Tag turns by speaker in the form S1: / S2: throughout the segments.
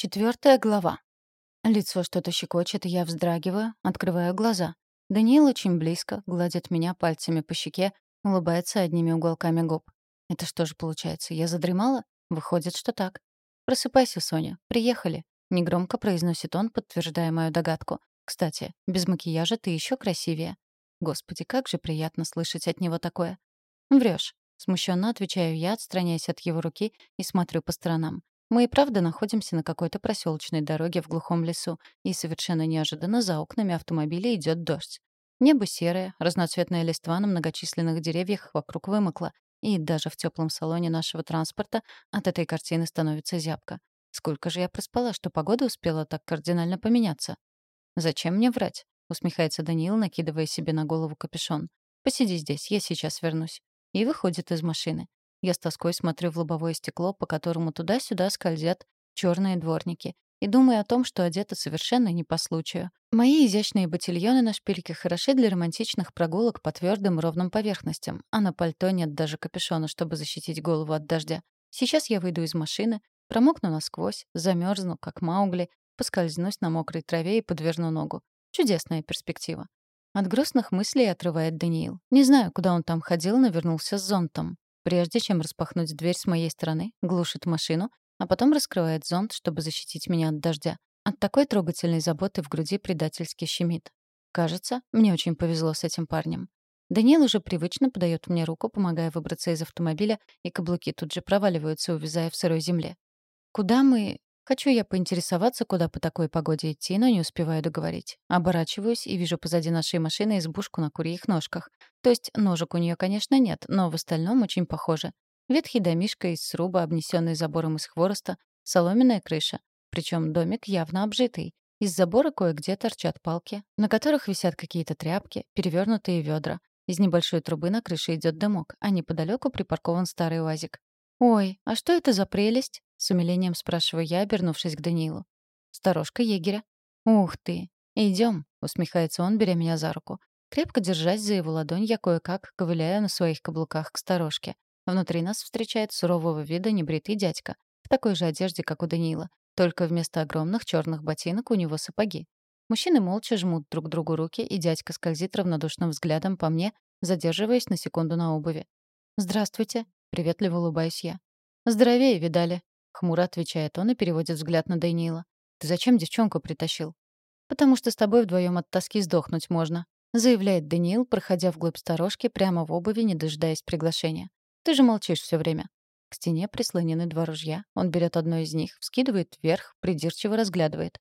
S1: Четвертая глава. Лицо что-то щекочет, и я вздрагиваю, открываю глаза. Даниил очень близко, гладит меня пальцами по щеке, улыбается одними уголками губ. Это что же получается, я задремала? Выходит, что так. «Просыпайся, Соня, приехали», — негромко произносит он, подтверждая мою догадку. «Кстати, без макияжа ты еще красивее». Господи, как же приятно слышать от него такое. Врешь. Смущенно отвечаю я, отстраняясь от его руки и смотрю по сторонам. Мы и правда находимся на какой-то проселочной дороге в глухом лесу, и совершенно неожиданно за окнами автомобиля идет дождь. Небо серое, разноцветная листва на многочисленных деревьях вокруг вымокла, и даже в теплом салоне нашего транспорта от этой картины становится зябко. Сколько же я проспала, что погода успела так кардинально поменяться? «Зачем мне врать?» — усмехается Даниил, накидывая себе на голову капюшон. «Посиди здесь, я сейчас вернусь». И выходит из машины. Я с тоской смотрю в лобовое стекло, по которому туда-сюда скользят черные дворники, и думаю о том, что одета совершенно не по случаю. Мои изящные ботильоны на шпильке хороши для романтичных прогулок по твердым ровным поверхностям, а на пальто нет даже капюшона, чтобы защитить голову от дождя. Сейчас я выйду из машины, промокну насквозь, замерзну, как Маугли, поскользнусь на мокрой траве и подверну ногу. Чудесная перспектива. От грустных мыслей отрывает Даниил. Не знаю, куда он там ходил, но вернулся с зонтом. Прежде чем распахнуть дверь с моей стороны, глушит машину, а потом раскрывает зонт, чтобы защитить меня от дождя. От такой трогательной заботы в груди предательски щемит. Кажется, мне очень повезло с этим парнем. Даниил уже привычно подает мне руку, помогая выбраться из автомобиля, и каблуки тут же проваливаются, увязая в сырой земле. Куда мы... Хочу я поинтересоваться, куда по такой погоде идти, но не успеваю договорить. Оборачиваюсь и вижу позади нашей машины избушку на курьих ножках. То есть ножек у нее, конечно, нет, но в остальном очень похоже. Ветхий домишка из сруба, обнесенный забором из хвороста, соломенная крыша. Причем домик явно обжитый. Из забора кое-где торчат палки, на которых висят какие-то тряпки, перевернутые ведра. Из небольшой трубы на крыше идет дымок, а неподалеку припаркован старый уазик. «Ой, а что это за прелесть?» — с умилением спрашиваю я, обернувшись к Даниилу. «Сторожка егеря». «Ух ты! Идем, усмехается он, беря меня за руку. Крепко держась за его ладонь, я кое-как ковыляю на своих каблуках к сторожке. Внутри нас встречает сурового вида небритый дядька, в такой же одежде, как у Даниила, только вместо огромных черных ботинок у него сапоги. Мужчины молча жмут друг другу руки, и дядька скользит равнодушным взглядом по мне, задерживаясь на секунду на обуви. «Здравствуйте», — приветливо улыбаюсь я. «Здоровее, видали», — хмуро отвечает он и переводит взгляд на Даниила. «Ты зачем девчонку притащил?» «Потому что с тобой вдвоем от тоски сдохнуть можно», — заявляет Даниил, проходя вглубь сторожки прямо в обуви, не дожидаясь приглашения. «Ты же молчишь все время». К стене прислонены два ружья. Он берет одно из них, вскидывает вверх, придирчиво разглядывает.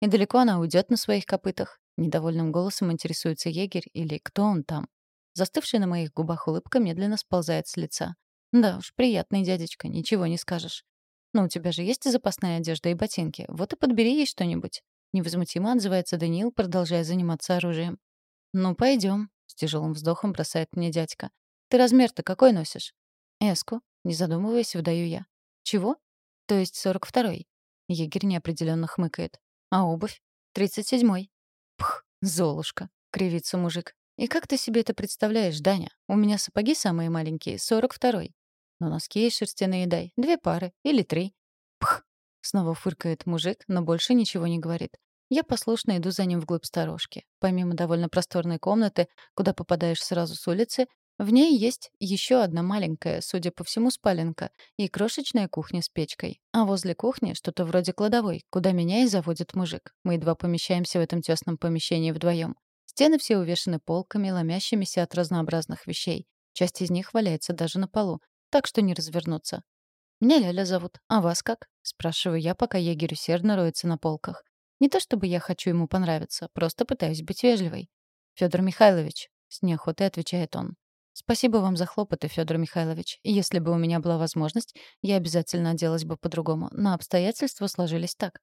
S1: И далеко она уйдет на своих копытах. Недовольным голосом интересуется егерь или кто он там. Застывшая на моих губах улыбка медленно сползает с лица. Да уж, приятный дядечка, ничего не скажешь. Но у тебя же есть запасная одежда и ботинки. Вот и подбери ей что-нибудь. Невозмутимо отзывается Даниил, продолжая заниматься оружием. «Ну, пойдем, с тяжелым вздохом бросает мне дядька. «Ты размер-то какой носишь?» «Эску», — не задумываясь, выдаю я. «Чего?» «То есть сорок второй». Егерь неопределенно хмыкает. «А обувь?» «Тридцать седьмой». «Пх, золушка», — кривится мужик. «И как ты себе это представляешь, Даня? У меня сапоги самые маленькие, сорок второй. Но носки шерстяные дай. Две пары. Или три. Пх! Снова фыркает мужик, но больше ничего не говорит. Я послушно иду за ним вглубь сторожки. Помимо довольно просторной комнаты, куда попадаешь сразу с улицы, в ней есть еще одна маленькая, судя по всему, спаленка и крошечная кухня с печкой. А возле кухни что-то вроде кладовой, куда меня и заводит мужик. Мы едва помещаемся в этом тесном помещении вдвоем. Стены все увешаны полками, ломящимися от разнообразных вещей. Часть из них валяется даже на полу, так что не развернуться. «Меня Ляля зовут. А вас как?» — спрашиваю я, пока егерь усердно роется на полках. Не то чтобы я хочу ему понравиться, просто пытаюсь быть вежливой. Федор Михайлович», — с неохотой отвечает он. «Спасибо вам за хлопоты, Федор Михайлович. Если бы у меня была возможность, я обязательно оделась бы по-другому, но обстоятельства сложились так».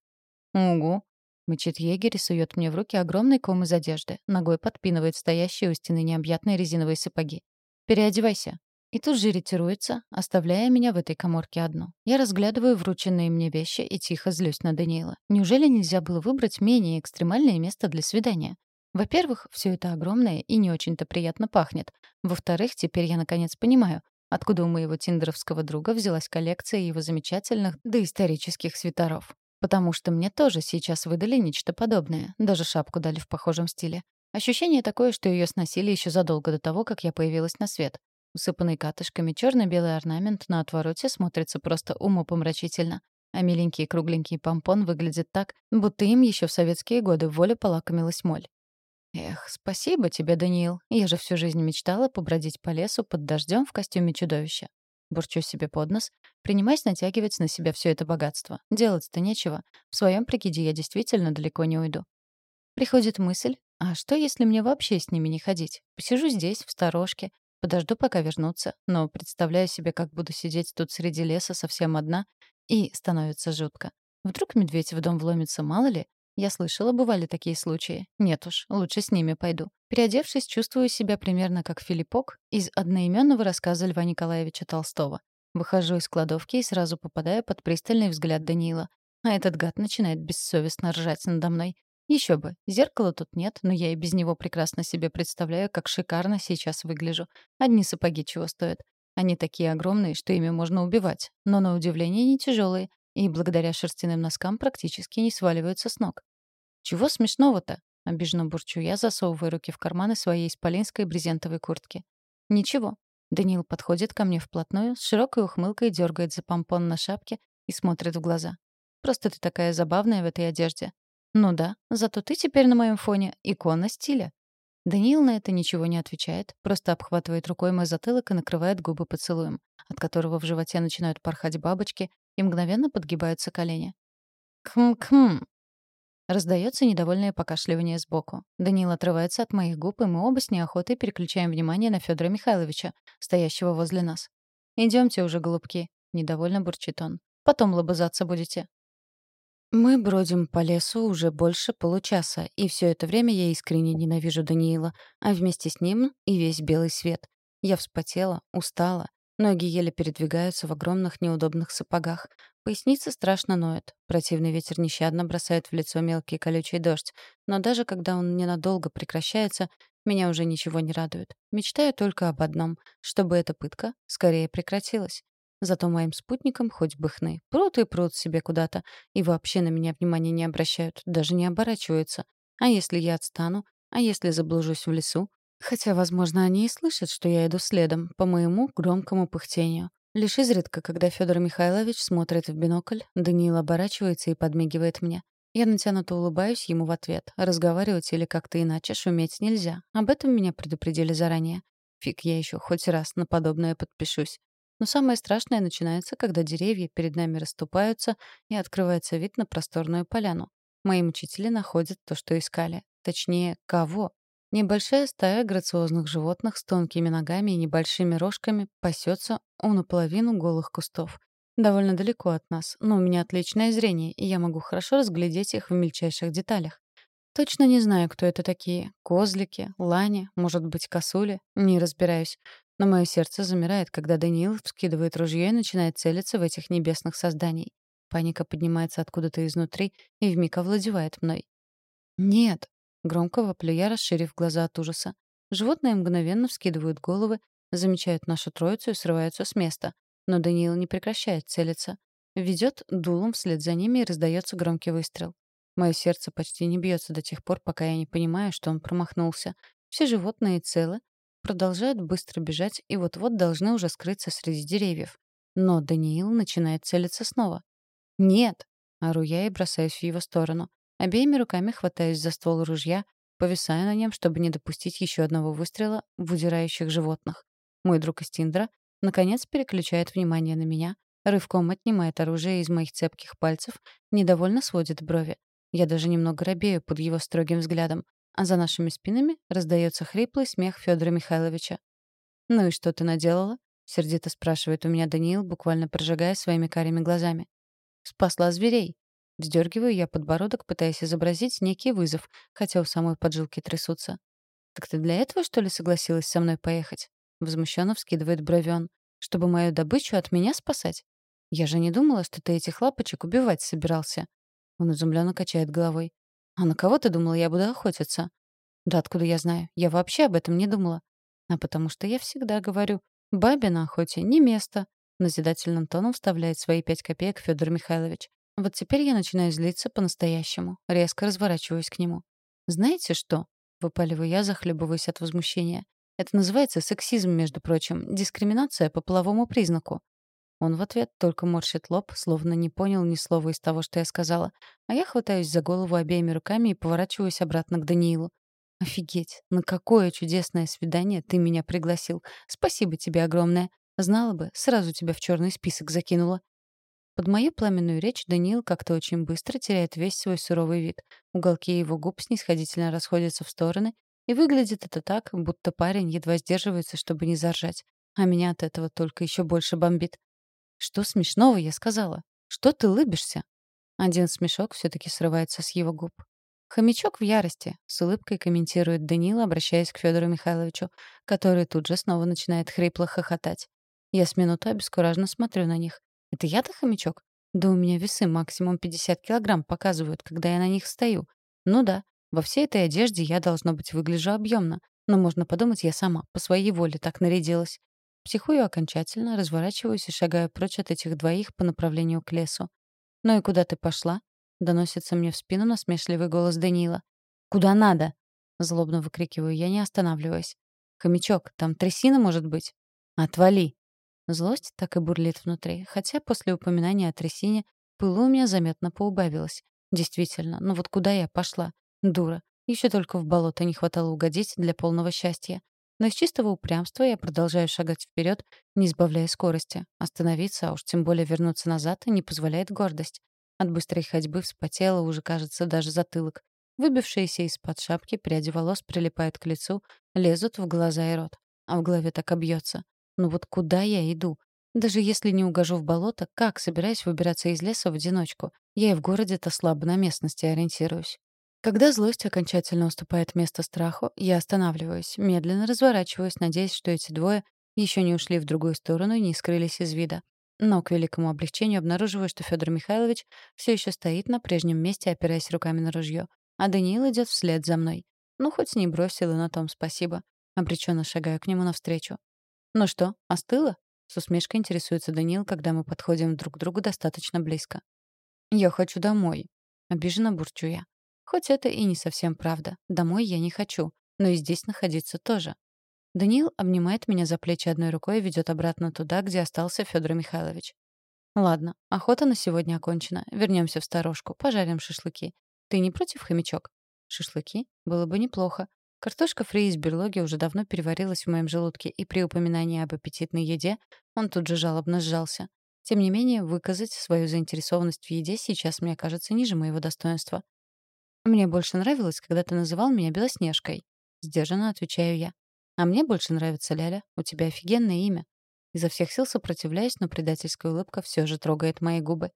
S1: «Угу», — мычит егерь и сует мне в руки огромный ком из одежды, ногой подпинывает стоящие у стены необъятные резиновые сапоги. «Переодевайся», и тут же ретируется, оставляя меня в этой коморке одну. Я разглядываю врученные мне вещи и тихо злюсь на Даниила. Неужели нельзя было выбрать менее экстремальное место для свидания? Во-первых, все это огромное и не очень-то приятно пахнет. Во-вторых, теперь я наконец понимаю, откуда у моего тиндеровского друга взялась коллекция его замечательных доисторических свитеров. Потому что мне тоже сейчас выдали нечто подобное. Даже шапку дали в похожем стиле. Ощущение такое, что ее сносили еще задолго до того, как я появилась на свет. Усыпанный катышками черно-белый орнамент на отвороте смотрится просто умопомрачительно. А миленький кругленький помпон выглядит так, будто им еще в советские годы в воле полакомилась моль. Эх, спасибо тебе, Даниил. Я же всю жизнь мечтала побродить по лесу под дождем в костюме чудовища. Бурчу себе под нос, принимаясь натягивать на себя все это богатство. Делать-то нечего. В своем прикиде я действительно далеко не уйду. Приходит мысль, а что, если мне вообще с ними не ходить? Посижу здесь, в сторожке, подожду, пока вернутся, но представляю себе, как буду сидеть тут среди леса совсем одна, и становится жутко. Вдруг медведь в дом вломится, мало ли? Я слышала, бывали такие случаи. Нет уж, лучше с ними пойду. Переодевшись, чувствую себя примерно как Филиппок из одноименного рассказа Льва Николаевича Толстого. Выхожу из кладовки и сразу попадаю под пристальный взгляд Даниила. А этот гад начинает бессовестно ржать надо мной. Еще бы, зеркала тут нет, но я и без него прекрасно себе представляю, как шикарно сейчас выгляжу. Одни сапоги чего стоят. Они такие огромные, что ими можно убивать, но на удивление не тяжелые, и благодаря шерстяным носкам практически не сваливаются с ног. «Чего смешного-то?» — обиженно бурчу я, засовывая руки в карманы своей исполинской брезентовой куртки. «Ничего». Даниил подходит ко мне вплотную, с широкой ухмылкой дергает за помпон на шапке и смотрит в глаза. «Просто ты такая забавная в этой одежде». «Ну да, зато ты теперь на моем фоне икона стиля». Даниил на это ничего не отвечает, просто обхватывает рукой мой затылок и накрывает губы поцелуем, от которого в животе начинают порхать бабочки и мгновенно подгибаются колени. «Кхм-кхм», Раздается недовольное покашливание сбоку. Даниил отрывается от моих губ, и мы оба с неохотой переключаем внимание на Федора Михайловича, стоящего возле нас. Идемте уже, голубки», — недовольно бурчит он. «Потом лобызаться будете». Мы бродим по лесу уже больше получаса, и все это время я искренне ненавижу Даниила, а вместе с ним и весь белый свет. Я вспотела, устала, ноги еле передвигаются в огромных неудобных сапогах, Поясница страшно ноет. Противный ветер нещадно бросает в лицо мелкий колючий дождь. Но даже когда он ненадолго прекращается, меня уже ничего не радует. Мечтаю только об одном — чтобы эта пытка скорее прекратилась. Зато моим спутникам хоть бы хны. Прут и прут себе куда-то. И вообще на меня внимания не обращают, даже не оборачиваются. А если я отстану? А если заблужусь в лесу? Хотя, возможно, они и слышат, что я иду следом, по моему громкому пыхтению. Лишь изредка, когда Федор Михайлович смотрит в бинокль, Даниил оборачивается и подмигивает мне. Я натянуто улыбаюсь ему в ответ. Разговаривать или как-то иначе шуметь нельзя. Об этом меня предупредили заранее. Фиг я еще хоть раз на подобное подпишусь. Но самое страшное начинается, когда деревья перед нами расступаются и открывается вид на просторную поляну. Мои мучители находят то, что искали. Точнее, кого? Небольшая стая грациозных животных с тонкими ногами и небольшими рожками пасется у наполовину голых кустов. Довольно далеко от нас, но у меня отличное зрение, и я могу хорошо разглядеть их в мельчайших деталях. Точно не знаю, кто это такие. Козлики, лани, может быть, косули. Не разбираюсь. Но мое сердце замирает, когда Даниил вскидывает ружье и начинает целиться в этих небесных созданий. Паника поднимается откуда-то изнутри и вмиг овладевает мной. «Нет, Громко воплю я, расширив глаза от ужаса. Животные мгновенно вскидывают головы, замечают нашу троицу и срываются с места. Но Даниил не прекращает целиться. Ведет дулом вслед за ними и раздается громкий выстрел. Мое сердце почти не бьется до тех пор, пока я не понимаю, что он промахнулся. Все животные целы, продолжают быстро бежать и вот-вот должны уже скрыться среди деревьев. Но Даниил начинает целиться снова. «Нет!» — ору я и бросаюсь в его сторону. Обеими руками хватаюсь за ствол ружья, повисаю на нем, чтобы не допустить еще одного выстрела в удирающих животных. Мой друг из Тиндра, наконец, переключает внимание на меня, рывком отнимает оружие из моих цепких пальцев, недовольно сводит брови. Я даже немного робею под его строгим взглядом, а за нашими спинами раздается хриплый смех Федора Михайловича. «Ну и что ты наделала?» — сердито спрашивает у меня Даниил, буквально прожигая своими карими глазами. «Спасла зверей», Вздергиваю я подбородок, пытаясь изобразить некий вызов, хотя у самой поджилки трясутся. «Так ты для этого, что ли, согласилась со мной поехать?» Возмущенно вскидывает брови он. «Чтобы мою добычу от меня спасать? Я же не думала, что ты этих лапочек убивать собирался». Он изумленно качает головой. «А на кого ты думала, я буду охотиться?» «Да откуда я знаю? Я вообще об этом не думала». «А потому что я всегда говорю, бабе на охоте не место», назидательным тоном вставляет свои пять копеек Федор Михайлович. Вот теперь я начинаю злиться по-настоящему, резко разворачиваюсь к нему. «Знаете что?» — выпаливаю я, захлебываясь от возмущения. «Это называется сексизм, между прочим, дискриминация по половому признаку». Он в ответ только морщит лоб, словно не понял ни слова из того, что я сказала, а я хватаюсь за голову обеими руками и поворачиваюсь обратно к Даниилу. «Офигеть! На какое чудесное свидание ты меня пригласил! Спасибо тебе огромное! Знала бы, сразу тебя в черный список закинула!» Под мою пламенную речь Даниил как-то очень быстро теряет весь свой суровый вид. Уголки его губ снисходительно расходятся в стороны, и выглядит это так, будто парень едва сдерживается, чтобы не заржать. А меня от этого только еще больше бомбит. «Что смешного?» — я сказала. «Что ты лыбишься?» Один смешок все-таки срывается с его губ. «Хомячок в ярости», — с улыбкой комментирует Данила, обращаясь к Федору Михайловичу, который тут же снова начинает хрипло хохотать. Я с минуту обескураженно смотрю на них. «Это я-то хомячок? Да у меня весы максимум 50 килограмм показывают, когда я на них стою. Ну да, во всей этой одежде я, должно быть, выгляжу объемно, но можно подумать, я сама, по своей воле так нарядилась. Психую окончательно, разворачиваюсь и шагаю прочь от этих двоих по направлению к лесу. «Ну и куда ты пошла?» — доносится мне в спину насмешливый голос Даниила. «Куда надо?» — злобно выкрикиваю я, не останавливаясь. «Хомячок, там трясина может быть?» «Отвали!» Злость так и бурлит внутри, хотя после упоминания о трясине пылу у меня заметно поубавилось. Действительно, ну вот куда я пошла? Дура. Еще только в болото не хватало угодить для полного счастья. Но из чистого упрямства я продолжаю шагать вперед, не сбавляя скорости. Остановиться, а уж тем более вернуться назад, не позволяет гордость. От быстрой ходьбы вспотела уже, кажется, даже затылок. Выбившиеся из-под шапки пряди волос прилипают к лицу, лезут в глаза и рот. А в голове так обьется. Ну вот куда я иду? Даже если не угожу в болото, как собираюсь выбираться из леса в одиночку? Я и в городе-то слабо на местности ориентируюсь. Когда злость окончательно уступает место страху, я останавливаюсь, медленно разворачиваюсь, надеясь, что эти двое еще не ушли в другую сторону и не скрылись из вида. Но к великому облегчению обнаруживаю, что Федор Михайлович все еще стоит на прежнем месте, опираясь руками на ружье, а Даниил идет вслед за мной. Ну, хоть не бросил, и на том спасибо. Обреченно шагаю к нему навстречу. «Ну что, остыло?» — с усмешкой интересуется Даниил, когда мы подходим друг к другу достаточно близко. «Я хочу домой», — обиженно бурчу я. Хоть это и не совсем правда. Домой я не хочу, но и здесь находиться тоже. Даниил обнимает меня за плечи одной рукой и ведет обратно туда, где остался Федор Михайлович. Ладно, охота на сегодня окончена. Вернемся в сторожку, пожарим шашлыки. Ты не против, хомячок? Шашлыки? Было бы неплохо. Картошка фри из берлоги уже давно переварилась в моем желудке, и при упоминании об аппетитной еде он тут же жалобно сжался. Тем не менее, выказать свою заинтересованность в еде сейчас мне кажется ниже моего достоинства. «Мне больше нравилось, когда ты называл меня Белоснежкой», — сдержанно отвечаю я. «А мне больше нравится Ляля. У тебя офигенное имя». Изо всех сил сопротивляюсь, но предательская улыбка все же трогает мои губы.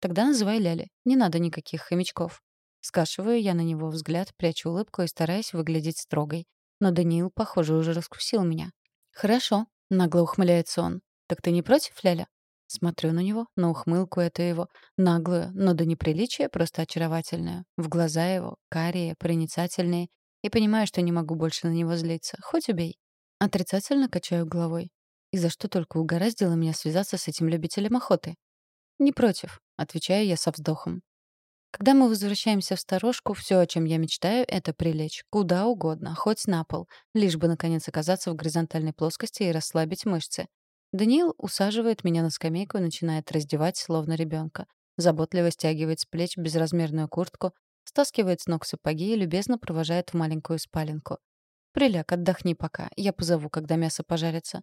S1: «Тогда называй Ляля. Не надо никаких хомячков». Скашиваю я на него взгляд, прячу улыбку и стараюсь выглядеть строгой. Но Даниил, похоже, уже раскусил меня. «Хорошо», — нагло ухмыляется он. «Так ты не против, Ляля?» Смотрю на него, на ухмылку эту его, наглую, но до неприличия просто очаровательную. В глаза его, карие, проницательные, и понимаю, что не могу больше на него злиться. Хоть убей. Отрицательно качаю головой. И за что только угораздило меня связаться с этим любителем охоты? «Не против», — отвечаю я со вздохом. Когда мы возвращаемся в сторожку, все, о чем я мечтаю, это прилечь. Куда угодно, хоть на пол, лишь бы, наконец, оказаться в горизонтальной плоскости и расслабить мышцы. Даниил усаживает меня на скамейку и начинает раздевать, словно ребенка. Заботливо стягивает с плеч безразмерную куртку, стаскивает с ног сапоги и любезно провожает в маленькую спаленку. «Приляг, отдохни пока, я позову, когда мясо пожарится».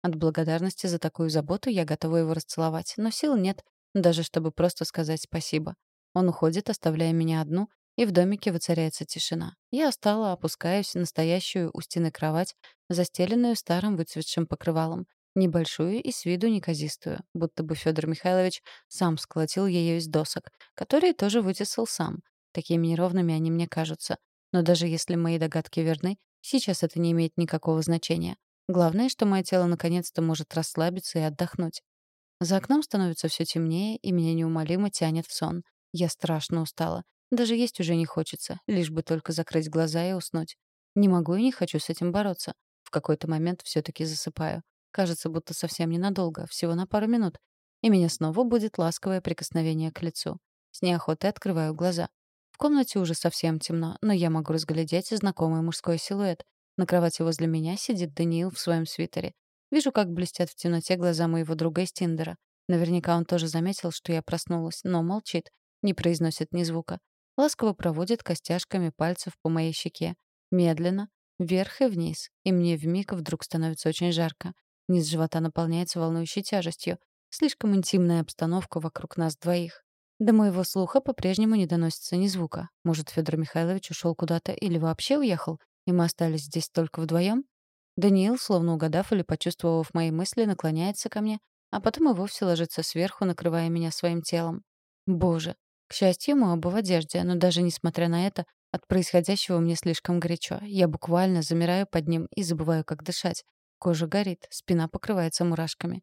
S1: От благодарности за такую заботу я готова его расцеловать, но сил нет, даже чтобы просто сказать спасибо. Он уходит, оставляя меня одну, и в домике воцаряется тишина. Я остала, опускаюсь на стоящую у стены кровать, застеленную старым выцветшим покрывалом, небольшую и с виду неказистую, будто бы Федор Михайлович сам сколотил ее из досок, которые тоже вытесал сам. Такими неровными они мне кажутся. Но даже если мои догадки верны, сейчас это не имеет никакого значения. Главное, что мое тело наконец-то может расслабиться и отдохнуть. За окном становится все темнее, и меня неумолимо тянет в сон. Я страшно устала. Даже есть уже не хочется, лишь бы только закрыть глаза и уснуть. Не могу и не хочу с этим бороться. В какой-то момент все таки засыпаю. Кажется, будто совсем ненадолго, всего на пару минут. И меня снова будет ласковое прикосновение к лицу. С неохотой открываю глаза. В комнате уже совсем темно, но я могу разглядеть знакомый мужской силуэт. На кровати возле меня сидит Даниил в своем свитере. Вижу, как блестят в темноте глаза моего друга из Тиндера. Наверняка он тоже заметил, что я проснулась, но молчит, не произносит ни звука. Ласково проводит костяшками пальцев по моей щеке. Медленно, вверх и вниз. И мне вмиг вдруг становится очень жарко. Низ живота наполняется волнующей тяжестью. Слишком интимная обстановка вокруг нас двоих. До моего слуха по-прежнему не доносится ни звука. Может, Федор Михайлович ушел куда-то или вообще уехал, и мы остались здесь только вдвоем? Даниил, словно угадав или почувствовав мои мысли, наклоняется ко мне, а потом и вовсе ложится сверху, накрывая меня своим телом. Боже, к счастью, мы оба в одежде, но даже несмотря на это, от происходящего мне слишком горячо. Я буквально замираю под ним и забываю, как дышать. Кожа горит, спина покрывается мурашками.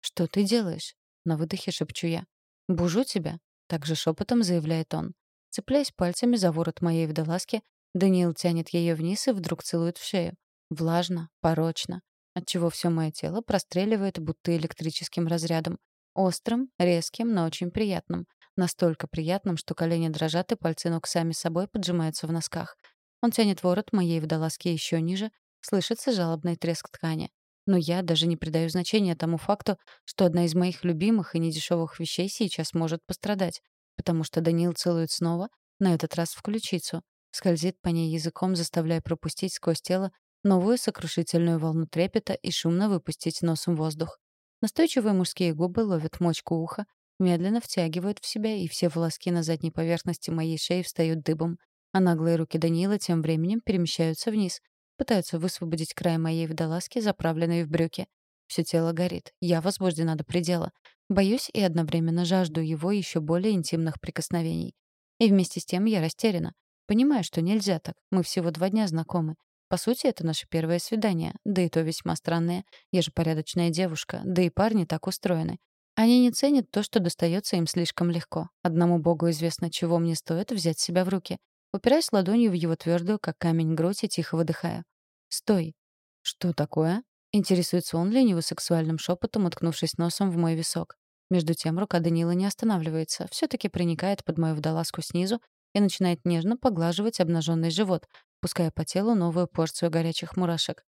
S1: «Что ты делаешь?» — на выдохе шепчу я. «Бужу тебя», — также шепотом заявляет он. Цепляясь пальцами за ворот моей водолазки, Даниил тянет ее вниз и вдруг целует в шею. Влажно, порочно, отчего все мое тело простреливает будто электрическим разрядом. Острым, резким, но очень приятным. Настолько приятным, что колени дрожат и пальцы ног сами собой поджимаются в носках. Он тянет ворот моей водолазки еще ниже, слышится жалобный треск ткани. Но я даже не придаю значения тому факту, что одна из моих любимых и недешевых вещей сейчас может пострадать, потому что Даниил целует снова, на этот раз в ключицу, скользит по ней языком, заставляя пропустить сквозь тело новую сокрушительную волну трепета и шумно выпустить носом воздух. Настойчивые мужские губы ловят мочку уха, медленно втягивают в себя, и все волоски на задней поверхности моей шеи встают дыбом, а наглые руки Даниила тем временем перемещаются вниз, Пытаются высвободить край моей водолазки, заправленной в брюки. Все тело горит. Я возбуждена до предела. Боюсь и одновременно жажду его еще более интимных прикосновений. И вместе с тем я растеряна. Понимаю, что нельзя так. Мы всего два дня знакомы. По сути, это наше первое свидание. Да и то весьма странное. Я же порядочная девушка. Да и парни так устроены. Они не ценят то, что достается им слишком легко. Одному богу известно, чего мне стоит взять себя в руки. Упираясь ладонью в его твердую, как камень, грудь и тихо выдыхая. «Стой!» «Что такое?» Интересуется он лениво сексуальным шепотом, уткнувшись носом в мой висок. Между тем рука Данила не останавливается, все таки проникает под мою водолазку снизу и начинает нежно поглаживать обнаженный живот, пуская по телу новую порцию горячих мурашек.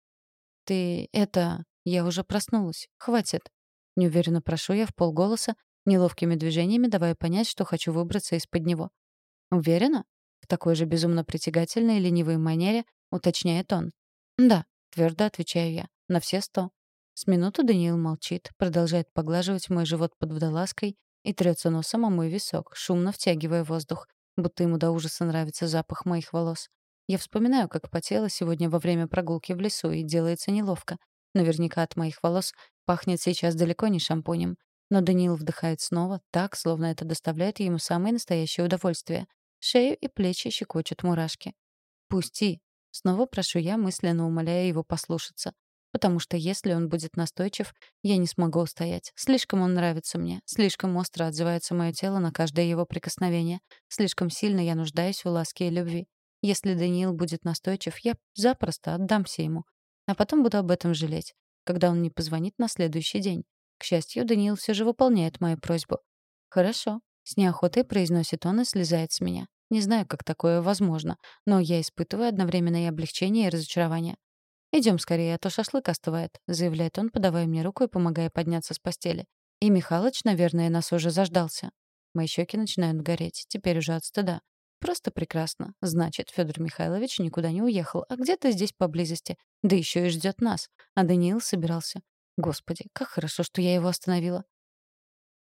S1: «Ты... это... я уже проснулась. Хватит!» Неуверенно прошу я в полголоса, неловкими движениями давая понять, что хочу выбраться из-под него. «Уверена?» В такой же безумно притягательной ленивой манере уточняет он. «Да», — твердо отвечаю я, — «на все сто». С минуту Даниил молчит, продолжает поглаживать мой живот под водолазкой и трется носом о мой висок, шумно втягивая воздух, будто ему до ужаса нравится запах моих волос. Я вспоминаю, как потела сегодня во время прогулки в лесу, и делается неловко. Наверняка от моих волос пахнет сейчас далеко не шампунем. Но Даниил вдыхает снова, так, словно это доставляет ему самое настоящее удовольствие. Шею и плечи щекочут мурашки. «Пусти!» Снова прошу я, мысленно умоляя его послушаться. Потому что если он будет настойчив, я не смогу устоять. Слишком он нравится мне, слишком остро отзывается мое тело на каждое его прикосновение, слишком сильно я нуждаюсь в ласке и любви. Если Даниил будет настойчив, я запросто отдамся ему. А потом буду об этом жалеть, когда он не позвонит на следующий день. К счастью, Даниил все же выполняет мою просьбу. «Хорошо», с неохотой произносит он и слезает с меня. Не знаю, как такое возможно, но я испытываю одновременно и облегчение, и разочарование. «Идем скорее, а то шашлык остывает», — заявляет он, подавая мне руку и помогая подняться с постели. И Михалыч, наверное, нас уже заждался. Мои щеки начинают гореть, теперь уже от стыда. Просто прекрасно. Значит, Федор Михайлович никуда не уехал, а где-то здесь поблизости. Да еще и ждет нас. А Даниил собирался. Господи, как хорошо, что я его остановила.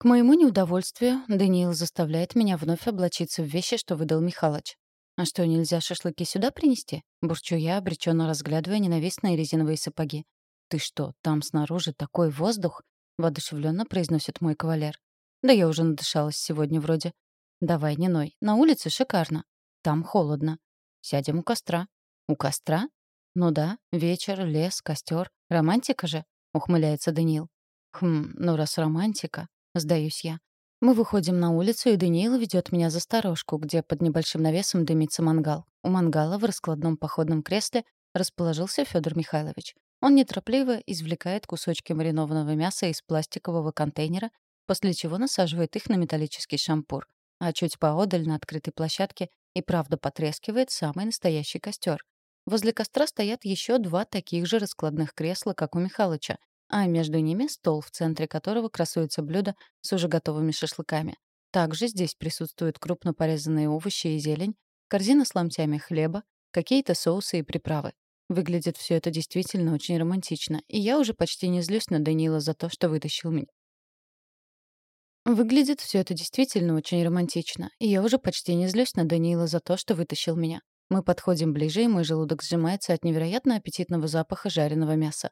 S1: К моему неудовольствию Даниил заставляет меня вновь облачиться в вещи, что выдал Михалыч. «А что, нельзя шашлыки сюда принести?» Бурчу я, обреченно разглядывая ненавистные резиновые сапоги. «Ты что, там снаружи такой воздух?» — воодушевленно произносит мой кавалер. «Да я уже надышалась сегодня вроде». «Давай, не ной. На улице шикарно. Там холодно. Сядем у костра». «У костра?» «Ну да, вечер, лес, костер. Романтика же», — ухмыляется Даниил. «Хм, ну раз романтика, Сдаюсь я. Мы выходим на улицу, и Даниил ведет меня за сторожку, где под небольшим навесом дымится мангал. У мангала в раскладном походном кресле расположился Федор Михайлович. Он неторопливо извлекает кусочки маринованного мяса из пластикового контейнера, после чего насаживает их на металлический шампур. а чуть поодаль на открытой площадке и правда потрескивает самый настоящий костер. Возле костра стоят еще два таких же раскладных кресла, как у Михалыча, а между ними стол, в центре которого красуется блюдо с уже готовыми шашлыками. Также здесь присутствуют крупно порезанные овощи и зелень, корзина с ломтями хлеба, какие-то соусы и приправы. Выглядит все это действительно очень романтично, и я уже почти не злюсь на Данила за то, что вытащил меня. Выглядит все это действительно очень романтично, и я уже почти не злюсь на Данила за то, что вытащил меня. Мы подходим ближе, и мой желудок сжимается от невероятно аппетитного запаха жареного мяса.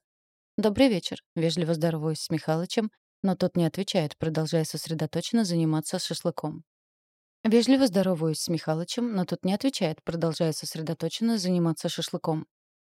S1: «Добрый вечер», — вежливо здороваюсь с Михалычем, но тот не отвечает, продолжая сосредоточенно заниматься шашлыком. Вежливо здороваюсь с Михалычем, но тот не отвечает, продолжая сосредоточенно заниматься шашлыком.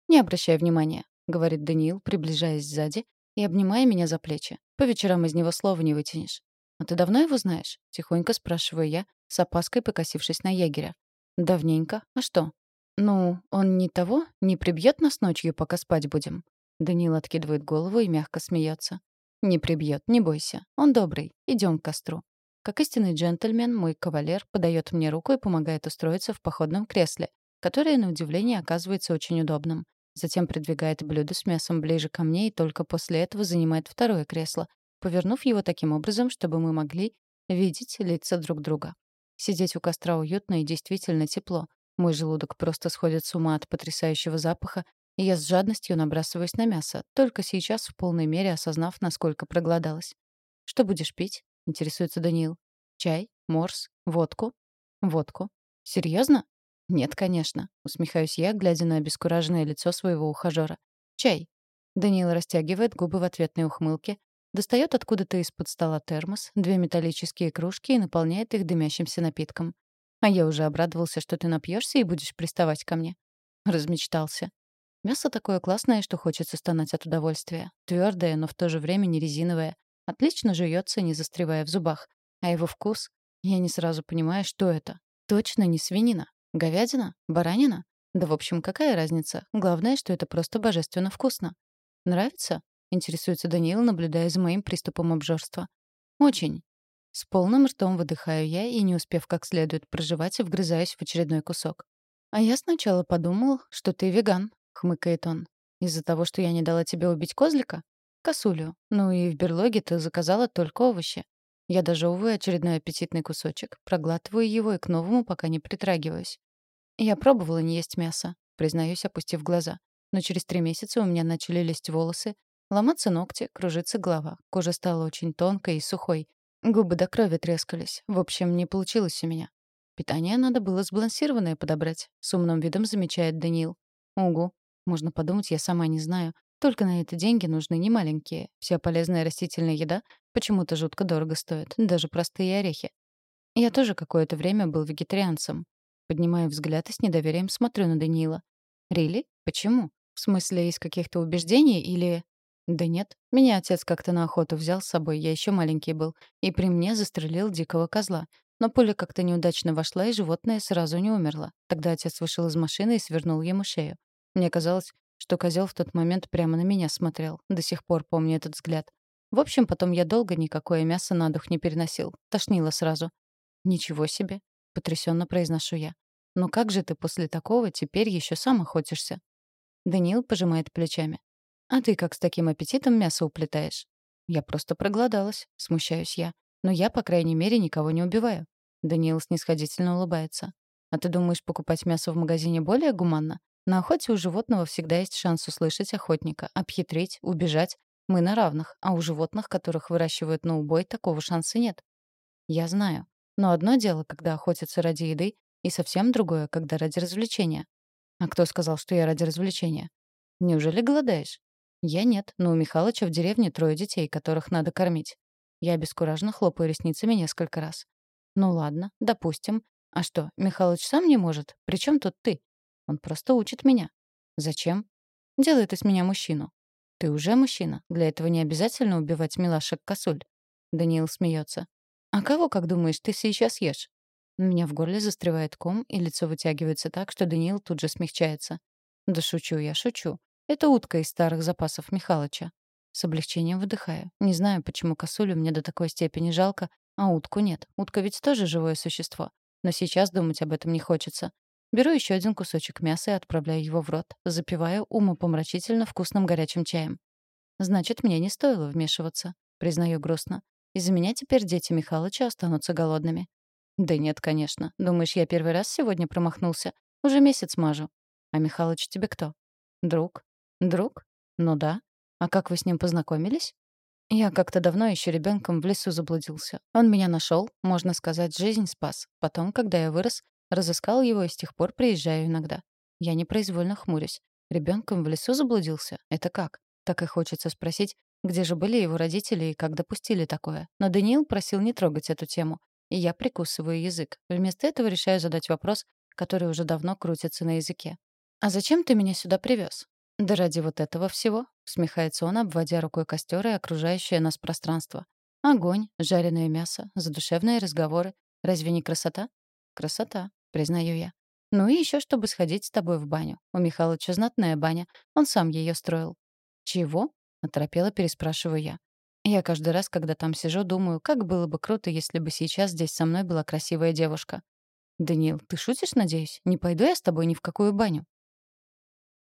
S1: «Не обращай внимания», — говорит Даниил, приближаясь сзади и обнимая меня за плечи. «По вечерам из него слова не вытянешь». «А ты давно его знаешь?» — тихонько спрашиваю я, с опаской покосившись на егеря. «Давненько. А что?» «Ну, он не того? Не прибьет нас ночью, пока спать будем?» Даниил откидывает голову и мягко смеется. «Не прибьет, не бойся. Он добрый. Идем к костру». Как истинный джентльмен, мой кавалер подает мне руку и помогает устроиться в походном кресле, которое, на удивление, оказывается очень удобным. Затем придвигает блюдо с мясом ближе ко мне и только после этого занимает второе кресло, повернув его таким образом, чтобы мы могли видеть лица друг друга. Сидеть у костра уютно и действительно тепло. Мой желудок просто сходит с ума от потрясающего запаха, я с жадностью набрасываюсь на мясо, только сейчас в полной мере осознав, насколько проголодалась. «Что будешь пить?» — интересуется Даниил. «Чай? Морс? Водку?» «Водку. Серьезно?» «Нет, конечно», — усмехаюсь я, глядя на обескураженное лицо своего ухажера. «Чай». Даниил растягивает губы в ответной ухмылке, достает откуда-то из-под стола термос, две металлические кружки и наполняет их дымящимся напитком. «А я уже обрадовался, что ты напьешься и будешь приставать ко мне». Размечтался. Мясо такое классное, что хочется стонать от удовольствия. Твердое, но в то же время не резиновое. Отлично жуется, не застревая в зубах. А его вкус? Я не сразу понимаю, что это. Точно не свинина. Говядина? Баранина? Да, в общем, какая разница? Главное, что это просто божественно вкусно. Нравится? Интересуется Даниил, наблюдая за моим приступом обжорства. Очень. С полным ртом выдыхаю я и, не успев как следует проживать, вгрызаюсь в очередной кусок. А я сначала подумал, что ты веган, хмыкает он. «Из-за того, что я не дала тебе убить козлика?» «Косулю. Ну и в берлоге ты заказала только овощи. Я дожевываю очередной аппетитный кусочек, проглатываю его и к новому пока не притрагиваюсь. Я пробовала не есть мясо, признаюсь, опустив глаза. Но через три месяца у меня начали лезть волосы, ломаться ногти, кружиться голова. Кожа стала очень тонкой и сухой. Губы до крови трескались. В общем, не получилось у меня. Питание надо было сбалансированное подобрать, с умным видом замечает Даниил. Угу. Можно подумать, я сама не знаю. Только на это деньги нужны не маленькие. Вся полезная растительная еда почему-то жутко дорого стоит, даже простые орехи. Я тоже какое-то время был вегетарианцем. Поднимаю взгляд и с недоверием смотрю на Даниила. «Рили? Почему? В смысле, из каких-то убеждений или...» «Да нет. Меня отец как-то на охоту взял с собой, я еще маленький был, и при мне застрелил дикого козла. Но пуля как-то неудачно вошла, и животное сразу не умерло. Тогда отец вышел из машины и свернул ему шею. Мне казалось, что козел в тот момент прямо на меня смотрел. До сих пор помню этот взгляд. В общем, потом я долго никакое мясо на дух не переносил. Тошнило сразу. «Ничего себе!» — потрясенно произношу я. «Но как же ты после такого теперь еще сам охотишься?» Даниил пожимает плечами. «А ты как с таким аппетитом мясо уплетаешь?» «Я просто проголодалась», — смущаюсь я. «Но я, по крайней мере, никого не убиваю». Даниил снисходительно улыбается. «А ты думаешь, покупать мясо в магазине более гуманно? На охоте у животного всегда есть шанс услышать охотника, обхитрить, убежать. Мы на равных, а у животных, которых выращивают на убой, такого шанса нет. Я знаю. Но одно дело, когда охотятся ради еды, и совсем другое, когда ради развлечения. А кто сказал, что я ради развлечения? Неужели голодаешь? Я нет, но у Михалыча в деревне трое детей, которых надо кормить. Я бескуражно хлопаю ресницами несколько раз. Ну ладно, допустим. А что, Михалыч сам не может? Причем тут ты? Он просто учит меня. Зачем? Делает из меня мужчину. Ты уже мужчина. Для этого не обязательно убивать милашек косуль. Даниил смеется. А кого, как думаешь, ты сейчас ешь? У меня в горле застревает ком, и лицо вытягивается так, что Даниил тут же смягчается. Да шучу я, шучу. Это утка из старых запасов Михалыча. С облегчением выдыхаю. Не знаю, почему косулю мне до такой степени жалко, а утку нет. Утка ведь тоже живое существо. Но сейчас думать об этом не хочется. Беру еще один кусочек мяса и отправляю его в рот, запиваю умопомрачительно вкусным горячим чаем. Значит, мне не стоило вмешиваться, признаю грустно. Из-за меня теперь дети Михалыча останутся голодными. Да нет, конечно. Думаешь, я первый раз сегодня промахнулся? Уже месяц мажу. А Михалыч тебе кто? Друг. Друг? Ну да. А как вы с ним познакомились? Я как-то давно еще ребенком в лесу заблудился. Он меня нашел, можно сказать, жизнь спас. Потом, когда я вырос, разыскал его и с тех пор приезжаю иногда. Я непроизвольно хмурюсь. Ребенком в лесу заблудился? Это как? Так и хочется спросить, где же были его родители и как допустили такое. Но Даниил просил не трогать эту тему. И я прикусываю язык. Вместо этого решаю задать вопрос, который уже давно крутится на языке. «А зачем ты меня сюда привез? «Да ради вот этого всего», — смехается он, обводя рукой костер и окружающее нас пространство. «Огонь, жареное мясо, задушевные разговоры. Разве не красота?» «Красота», — признаю я. «Ну и еще, чтобы сходить с тобой в баню. У Михалыча знатная баня. Он сам ее строил. «Чего?» — оторопела переспрашиваю я. Я каждый раз, когда там сижу, думаю, как было бы круто, если бы сейчас здесь со мной была красивая девушка. «Даниил, ты шутишь, надеюсь? Не пойду я с тобой ни в какую баню».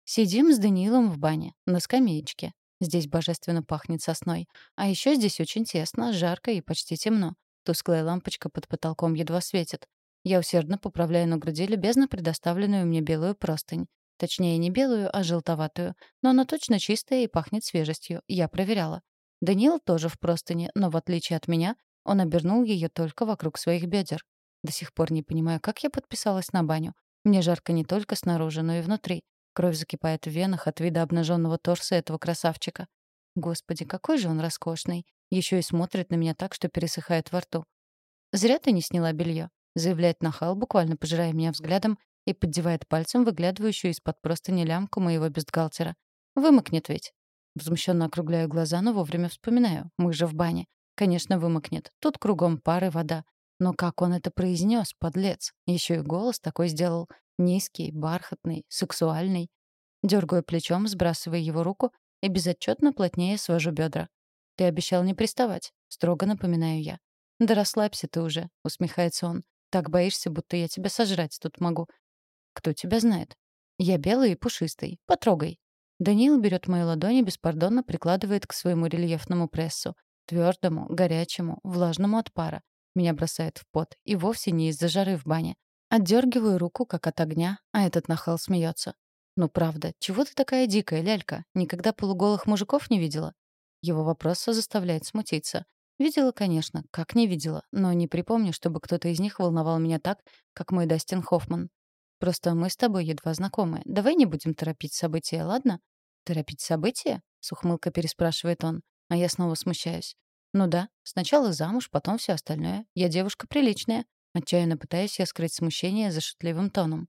S1: Сидим с Даниилом в бане, на скамеечке. Здесь божественно пахнет сосной. А еще здесь очень тесно, жарко и почти темно. Тусклая лампочка под потолком едва светит. Я усердно поправляю на груди любезно предоставленную мне белую простынь. Точнее, не белую, а желтоватую. Но она точно чистая и пахнет свежестью. Я проверяла. Даниил тоже в простыне, но в отличие от меня, он обернул ее только вокруг своих бедер. До сих пор не понимаю, как я подписалась на баню. Мне жарко не только снаружи, но и внутри. Кровь закипает в венах от вида обнаженного торса этого красавчика. Господи, какой же он роскошный. Еще и смотрит на меня так, что пересыхает во рту. «Зря ты не сняла белье», — заявляет нахал, буквально пожирая меня взглядом и поддевает пальцем выглядывающую из-под простыни лямку моего бюстгальтера. Вымокнет ведь. Возмущенно округляю глаза, но вовремя вспоминаю. Мы же в бане. Конечно, вымокнет. Тут кругом пары вода. Но как он это произнес, подлец? Еще и голос такой сделал. Низкий, бархатный, сексуальный. Дергаю плечом, сбрасывая его руку и безотчетно плотнее свожу бедра. «Ты обещал не приставать», — строго напоминаю я. «Да расслабься ты уже», — усмехается он. «Так боишься, будто я тебя сожрать тут могу. Кто тебя знает? Я белый и пушистый. Потрогай. Даниил берет мою ладонь и беспардонно прикладывает к своему рельефному прессу. Твердому, горячему, влажному от пара. Меня бросает в пот. И вовсе не из-за жары в бане. Отдергиваю руку, как от огня, а этот нахал смеется. «Ну правда, чего ты такая дикая, лялька? Никогда полуголых мужиков не видела?» Его вопрос заставляет смутиться. Видела, конечно, как не видела, но не припомню, чтобы кто-то из них волновал меня так, как мой Дастин Хоффман. Просто мы с тобой едва знакомы. Давай не будем торопить события, ладно? Торопить события? С ухмылкой переспрашивает он, а я снова смущаюсь. Ну да, сначала замуж, потом все остальное. Я девушка приличная. Отчаянно пытаюсь я скрыть смущение за шутливым тоном.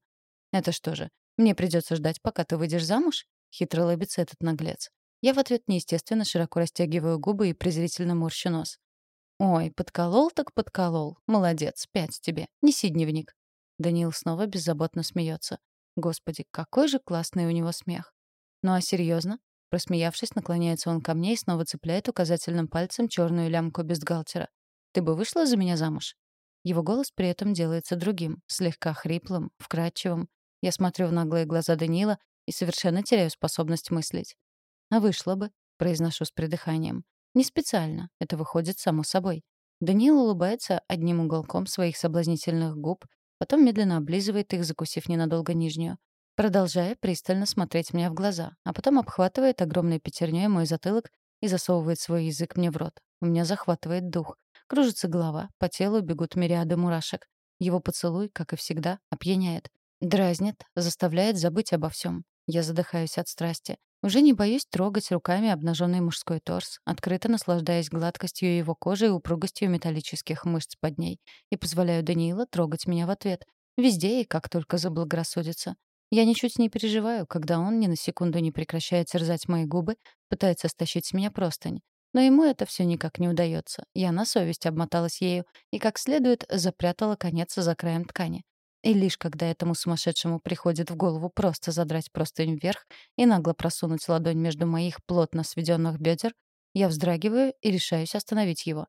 S1: Это что же, мне придется ждать, пока ты выйдешь замуж? Хитро лыбится этот наглец. Я в ответ неестественно широко растягиваю губы и презрительно морщу нос. «Ой, подколол так подколол. Молодец, пять тебе. Неси дневник». Даниил снова беззаботно смеется. Господи, какой же классный у него смех. Ну а серьезно? Просмеявшись, наклоняется он ко мне и снова цепляет указательным пальцем черную лямку бюстгальтера. «Ты бы вышла за меня замуж?» Его голос при этом делается другим, слегка хриплым, вкрадчивым. Я смотрю в наглые глаза Даниила и совершенно теряю способность мыслить. «А вышла бы», — произношу с придыханием. «Не специально, это выходит само собой». Даниил улыбается одним уголком своих соблазнительных губ, Потом медленно облизывает их, закусив ненадолго нижнюю. Продолжая пристально смотреть мне в глаза, а потом обхватывает огромной пятерней мой затылок и засовывает свой язык мне в рот. У меня захватывает дух. Кружится голова, по телу бегут мириады мурашек. Его поцелуй, как и всегда, опьяняет. Дразнит, заставляет забыть обо всем. Я задыхаюсь от страсти. Уже не боюсь трогать руками обнаженный мужской торс, открыто наслаждаясь гладкостью его кожи и упругостью металлических мышц под ней, и позволяю Даниила трогать меня в ответ. Везде и как только заблагорассудится. Я ничуть не переживаю, когда он ни на секунду не прекращает терзать мои губы, пытается стащить с меня простынь. Но ему это все никак не удается. Я на совесть обмоталась ею и как следует запрятала конец за краем ткани. И лишь когда этому сумасшедшему приходит в голову просто задрать простынь вверх и нагло просунуть ладонь между моих плотно сведенных бедер, я вздрагиваю и решаюсь остановить его.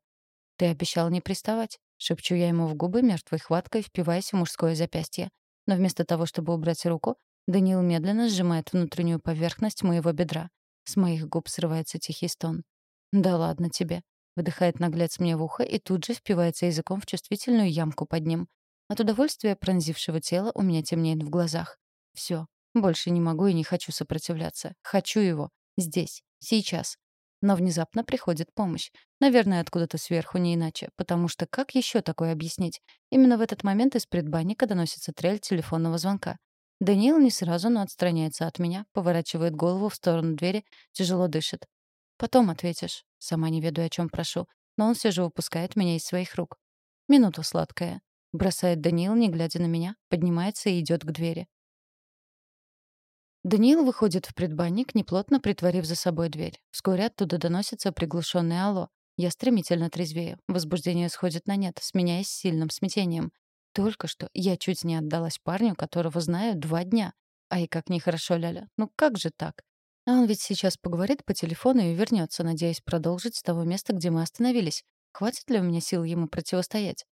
S1: «Ты обещал не приставать», — шепчу я ему в губы мертвой хваткой, впиваясь в мужское запястье. Но вместо того, чтобы убрать руку, Даниил медленно сжимает внутреннюю поверхность моего бедра. С моих губ срывается тихий стон. «Да ладно тебе», — выдыхает наглец мне в ухо и тут же впивается языком в чувствительную ямку под ним. От удовольствия пронзившего тела у меня темнеет в глазах. Все, больше не могу и не хочу сопротивляться. Хочу его. Здесь. Сейчас. Но внезапно приходит помощь. Наверное, откуда-то сверху, не иначе. Потому что как еще такое объяснить? Именно в этот момент из предбанника доносится трель телефонного звонка. Даниил не сразу, но отстраняется от меня, поворачивает голову в сторону двери, тяжело дышит. «Потом ответишь». Сама не веду, о чем прошу. Но он все же выпускает меня из своих рук. «Минуту сладкая». Бросает Даниил, не глядя на меня, поднимается и идет к двери. Даниил выходит в предбанник, неплотно притворив за собой дверь. Вскоре оттуда доносится приглушенное алло. Я стремительно трезвею. Возбуждение сходит на нет, сменяясь сильным смятением. Только что я чуть не отдалась парню, которого знаю два дня. Ай, как нехорошо, Ляля. Ну как же так? А он ведь сейчас поговорит по телефону и вернется, надеясь продолжить с того места, где мы остановились. Хватит ли у меня сил ему противостоять?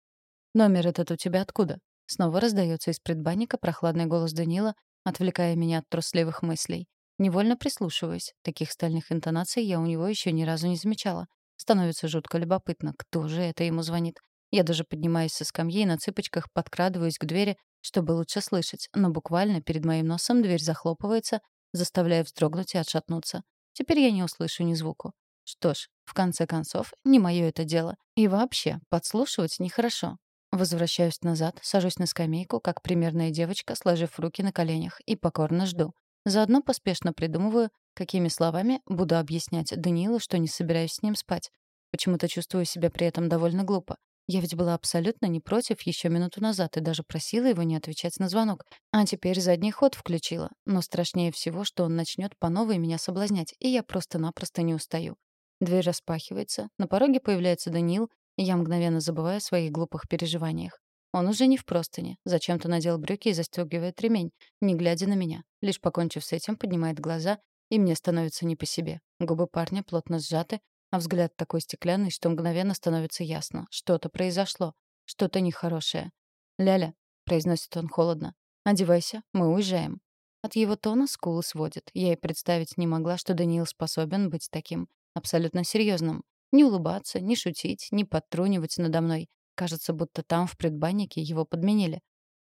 S1: «Номер этот у тебя откуда?» Снова раздается из предбанника прохладный голос Данила, отвлекая меня от трусливых мыслей. Невольно прислушиваюсь. Таких стальных интонаций я у него еще ни разу не замечала. Становится жутко любопытно, кто же это ему звонит. Я даже поднимаюсь со скамьи и на цыпочках подкрадываюсь к двери, чтобы лучше слышать, но буквально перед моим носом дверь захлопывается, заставляя вздрогнуть и отшатнуться. Теперь я не услышу ни звуку. Что ж, в конце концов, не мое это дело. И вообще, подслушивать нехорошо. Возвращаюсь назад, сажусь на скамейку, как примерная девочка, сложив руки на коленях, и покорно жду. Заодно поспешно придумываю, какими словами буду объяснять Даниилу, что не собираюсь с ним спать. Почему-то чувствую себя при этом довольно глупо. Я ведь была абсолютно не против еще минуту назад и даже просила его не отвечать на звонок. А теперь задний ход включила. Но страшнее всего, что он начнет по новой меня соблазнять, и я просто-напросто не устаю. Дверь распахивается, на пороге появляется Даниил я мгновенно забываю о своих глупых переживаниях. Он уже не в простыне. Зачем-то надел брюки и застегивает ремень, не глядя на меня. Лишь покончив с этим, поднимает глаза, и мне становится не по себе. Губы парня плотно сжаты, а взгляд такой стеклянный, что мгновенно становится ясно. Что-то произошло. Что-то нехорошее. «Ляля», — произносит он холодно, — «одевайся, мы уезжаем». От его тона скулы сводит. Я и представить не могла, что Даниил способен быть таким. Абсолютно серьезным. Не улыбаться, не шутить, не подтрунивать надо мной. Кажется, будто там, в предбаннике, его подменили.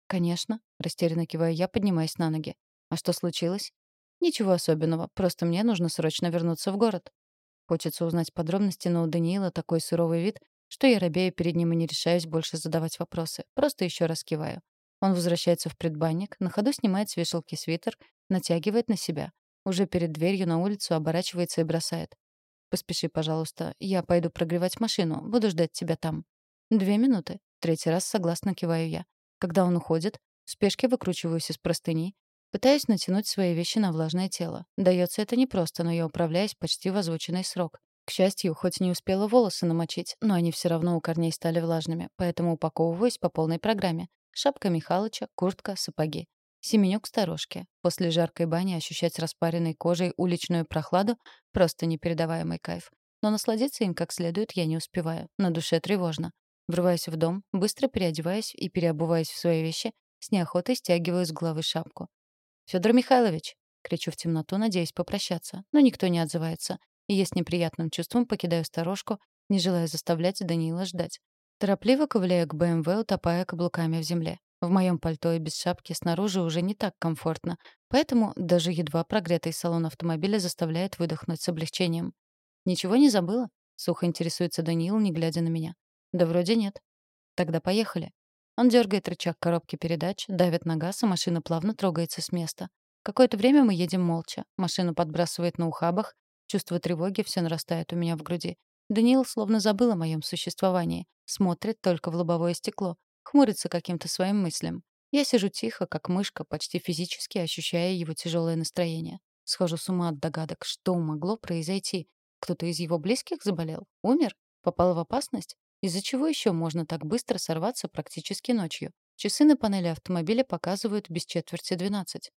S1: «Конечно», — растерянно киваю я, поднимаясь на ноги. «А что случилось?» «Ничего особенного, просто мне нужно срочно вернуться в город». Хочется узнать подробности, но у Даниила такой суровый вид, что я робею перед ним и не решаюсь больше задавать вопросы. Просто еще раз киваю. Он возвращается в предбанник, на ходу снимает с вешалки свитер, натягивает на себя. Уже перед дверью на улицу оборачивается и бросает. «Поспеши, пожалуйста. Я пойду прогревать машину. Буду ждать тебя там». «Две минуты». Третий раз согласно киваю я. Когда он уходит, в спешке выкручиваюсь из простыни, пытаюсь натянуть свои вещи на влажное тело. Дается это непросто, но я управляюсь почти в озвученный срок. К счастью, хоть не успела волосы намочить, но они все равно у корней стали влажными, поэтому упаковываюсь по полной программе. Шапка Михалыча, куртка, сапоги. Семеню к сторожке. После жаркой бани ощущать распаренной кожей уличную прохладу — просто непередаваемый кайф. Но насладиться им как следует я не успеваю. На душе тревожно. Врываюсь в дом, быстро переодеваюсь и переобуваясь в свои вещи, с неохотой стягиваю с головы шапку. «Фёдор Михайлович!» — кричу в темноту, надеясь попрощаться. Но никто не отзывается. И я с неприятным чувством покидаю сторожку, не желая заставлять Даниила ждать. Торопливо ковыляю к БМВ, утопая каблуками в земле. В моем пальто и без шапки снаружи уже не так комфортно, поэтому даже едва прогретый салон автомобиля заставляет выдохнуть с облегчением. «Ничего не забыла?» — сухо интересуется Даниил, не глядя на меня. «Да вроде нет». «Тогда поехали». Он дергает рычаг коробки передач, давит на газ, и машина плавно трогается с места. Какое-то время мы едем молча. Машину подбрасывает на ухабах. Чувство тревоги все нарастает у меня в груди. Даниил словно забыл о моем существовании. Смотрит только в лобовое стекло, хмурится каким-то своим мыслям. Я сижу тихо, как мышка, почти физически ощущая его тяжелое настроение. Схожу с ума от догадок, что могло произойти. Кто-то из его близких заболел? Умер? Попал в опасность? Из-за чего еще можно так быстро сорваться практически ночью? Часы на панели автомобиля показывают без четверти двенадцать.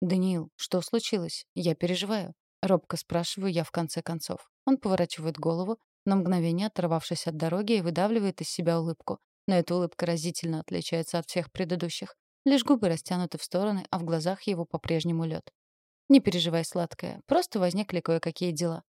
S1: «Даниил, что случилось? Я переживаю». Робко спрашиваю я в конце концов. Он поворачивает голову, На мгновение оторвавшись от дороги и выдавливает из себя улыбку. Но эта улыбка разительно отличается от всех предыдущих. Лишь губы растянуты в стороны, а в глазах его по-прежнему лед. «Не переживай, сладкая. Просто возникли кое-какие дела.